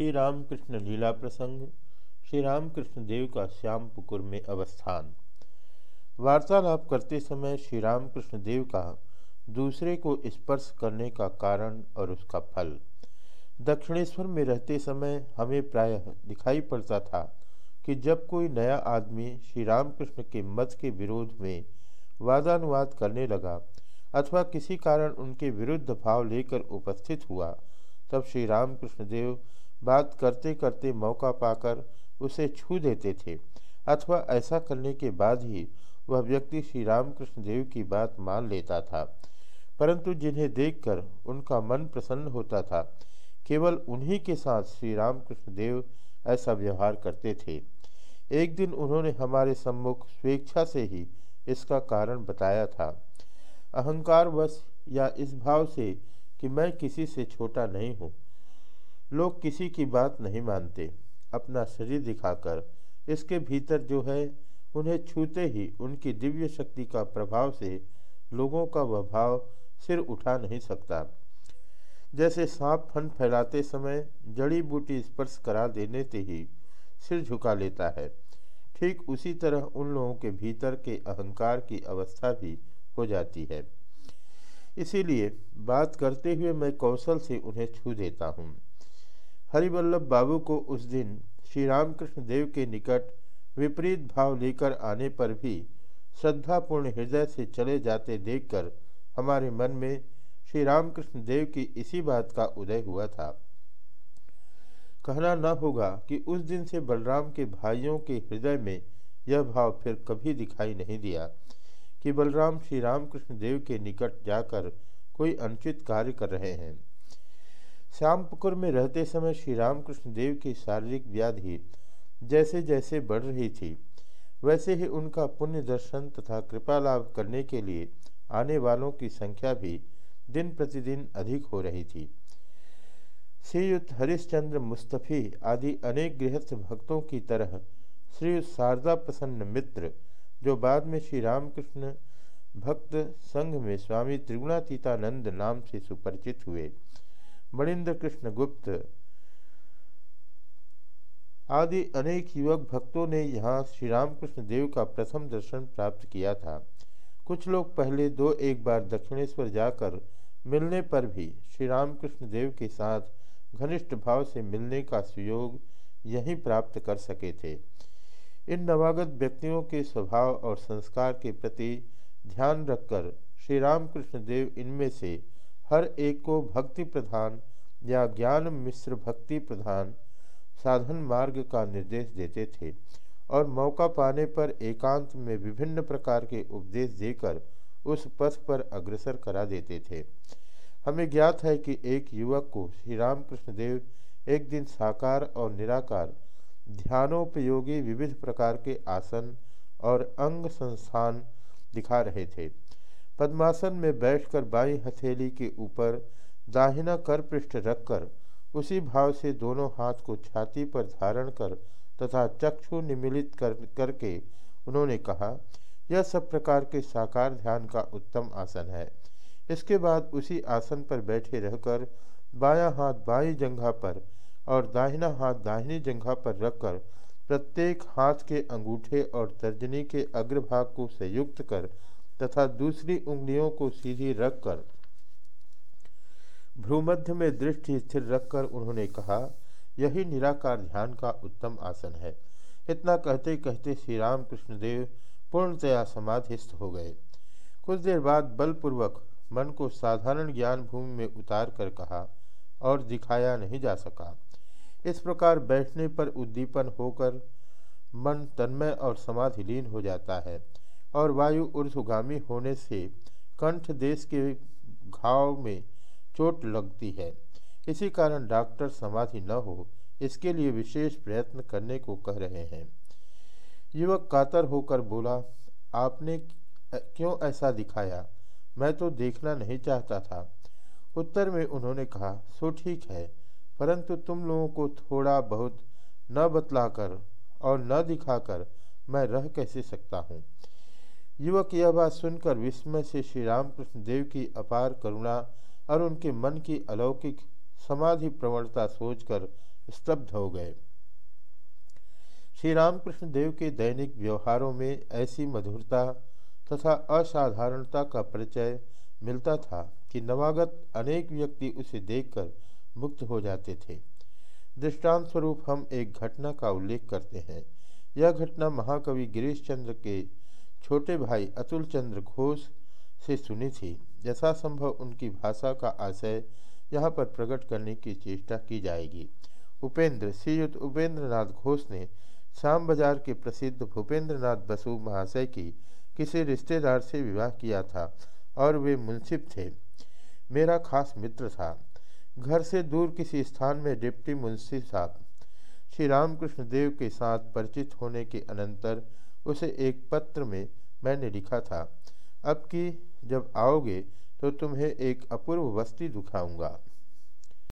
श्री रामकृष्ण लीला प्रसंग श्री रामकृष्ण देव का श्यामपुकुर में अवस्थान। वार्तालाप करते समय श्री रामकृष्ण देव का दूसरे को स्पर्श करने का कारण और उसका फल। दक्षिणेश्वर में रहते समय हमें प्रायः दिखाई पड़ता था कि जब कोई नया आदमी श्री रामकृष्ण के मत के विरोध में वादानुवाद करने लगा अथवा किसी कारण उनके विरुद्ध भाव लेकर उपस्थित हुआ, तब श्री रामकृष्ण देव बात करते करते मौका पाकर उसे छू देते थे, अथवा ऐसा करने के बाद ही वह व्यक्ति श्री रामकृष्ण देव की बात मान लेता था। परंतु जिन्हें देखकर उनका मन प्रसन्न होता था, केवल उन्हीं के साथ श्री रामकृष्ण देव ऐसा व्यवहार करते थे। एक दिन उन्होंने हमारे सम्मुख स्वेच्छा से ही इसका कारण बताया था। अहंकारवश या इस भाव से कि मैं किसी से छोटा नहीं हूँ लोग किसी की बात नहीं मानते। अपना शरीर दिखाकर इसके भीतर जो है, उन्हें छूते ही उनकी दिव्य शक्ति का प्रभाव से लोगों का वह भाव सिर उठा नहीं सकता। जैसे सांप फन फैलाते समय जड़ी बूटी स्पर्श करा देने से ही सिर झुका लेता है। ठीक उसी तरह उन लोगों के भीतर के अहंकार की अवस्था भी हो जाती है। इसीलिए बात करते हुए मैं कौशल से उन्हें छू देता हूँ। हरिवल्लभ बाबू को उस दिन श्री रामकृष्ण देव के निकट विपरीत भाव लेकर आने पर भी श्रद्धापूर्ण हृदय से चले जाते देखकर हमारे मन में श्री रामकृष्ण देव की इसी बात का उदय हुआ था। कहना न होगा कि उस दिन से बलराम के भाइयों के हृदय में यह भाव फिर कभी दिखाई नहीं दिया कि बलराम श्री रामकृष्ण देव के निकट जाकर कोई अनुचित कार्य कर रहे हैं। श्यामपुकुर में रहते समय श्री रामकृष्ण देव की शारीरिक व्याधि जैसे जैसे बढ़ रही थी, वैसे ही उनका पुण्य दर्शन तथा कृपा लाभ करने के लिए आने वालों की संख्या भी दिन प्रतिदिन अधिक हो रही थी। श्रीयुक्त हरिश्चंद्र मुस्तफ़ी आदि अनेक गृहस्थ भक्तों की तरह श्री शारदा प्रसन्न मित्र, जो बाद में श्री रामकृष्ण भक्त संघ में स्वामी त्रिगुणातीतानंद नाम से सुपरिचित हुए। मणिंद्र कृष्ण गुप्त आदि अनेक युवक भक्तों ने यहाँ श्री रामकृष्ण देव का प्रथम दर्शन प्राप्त किया था। कुछ लोग पहले दो एक बार दक्षिणेश्वर जाकर मिलने पर भी श्री रामकृष्ण देव के साथ घनिष्ठ भाव से मिलने का सुयोग यहीं प्राप्त कर सके थे। इन नवागत व्यक्तियों के स्वभाव और संस्कार के प्रति ध्यान रखकर श्री रामकृष्ण देव इनमें से हर एक को भक्ति प्रधान या ज्ञान मिश्र भक्ति प्रधान साधन मार्ग का निर्देश देते थे और मौका पाने पर एकांत में विभिन्न प्रकार के उपदेश देकर उस पथ पर अग्रसर करा देते थे। हमें ज्ञात है कि एक युवक को श्री रामकृष्ण देव एक दिन साकार और निराकार, ध्यानोपयोगी विविध प्रकार के आसन और अंग संस्थान दिखा रहे थे। पद्मासन में बैठकर बाई हथेली के ऊपर दाहिना कर पृष्ठ रखकर उसी भाव से दोनों हाथ को छाती पर धारण कर तथा चक्षु निमिलित कर, करके उन्होंने कहा, यह सब प्रकार के साकार ध्यान का उत्तम आसन है। इसके बाद उसी आसन पर बैठे रहकर बायां हाथ बाई जंघा पर और दाहिना हाथ दाहिनी जंघा पर रखकर प्रत्येक हाथ के अंगूठे और तर्जनी के अग्रभाग को संयुक्त कर तथा दूसरी उंगलियों को सीधी रखकर, भ्रूमध्य में दृष्टि स्थिर रखकर उन्होंने कहा, यही निराकार ध्यान का उत्तम आसन है। इतना कहते कहते श्री राम कृष्णदेव पूर्णतया समाधिस्थ हो गए। कुछ देर बाद बलपूर्वक मन को साधारण ज्ञान भूमि में उतार कर कहा, और दिखाया नहीं जा सका। इस प्रकार बैठने पर उद्दीपन होकर मन तन्मय और समाधिलीन हो जाता है। और वायु ऊर्धगामी होने से कंठ देश के घाव में चोट लगती है। इसी कारण डॉक्टर समाधि न हो, इसके लिए विशेष प्रयत्न करने को कह रहे हैं। युवक कातर होकर बोला, आपने क्यों ऐसा दिखाया? मैं तो देखना नहीं चाहता था। उत्तर में उन्होंने कहा, सो ठीक है, परंतु तुम लोगों को थोड़ा बहुत न बतलाकर और न दिखाकर मैं रह कैसे सकता हूँ? युवक यह बात सुनकर विस्मय से श्री रामकृष्ण देव की अपार करुणा और उनके मन की अलौकिक समाधि प्रवणता सोचकर स्तब्ध हो गए। श्री रामकृष्ण देव के दैनिक व्यवहारों में ऐसी मधुरता तथा असाधारणता का परिचय मिलता था कि नवागत अनेक व्यक्ति उसे देखकर मुक्त हो जाते थे। दृष्टांत स्वरूप हम एक घटना का उल्लेख करते हैं। यह घटना महाकवि गिरीश चंद्र के छोटे भाई अतुल चंद्र घोष से सुनी थी। यथासंभव उनकी भाषा का आशय यहाँ पर प्रकट करने की चेष्टा की जाएगी। उपेंद्र श्रीयुक्त उपेंद्र नाथ घोष ने शाम बाज़ार के प्रसिद्ध भूपेंद्र नाथ बसु महाशय की किसी रिश्तेदार से विवाह किया था और वे मुंसिफ थे। मेरा खास मित्र था। घर से दूर किसी स्थान में डिप्टी मुंशी साहब। श्री रामकृष्ण देव के साथ परिचित होने के अनंतर उसे एक पत्र में मैंने लिखा था, अब कि जब आओगे तो तुम्हें एक अपूर्व वस्ती दिखाऊँगा।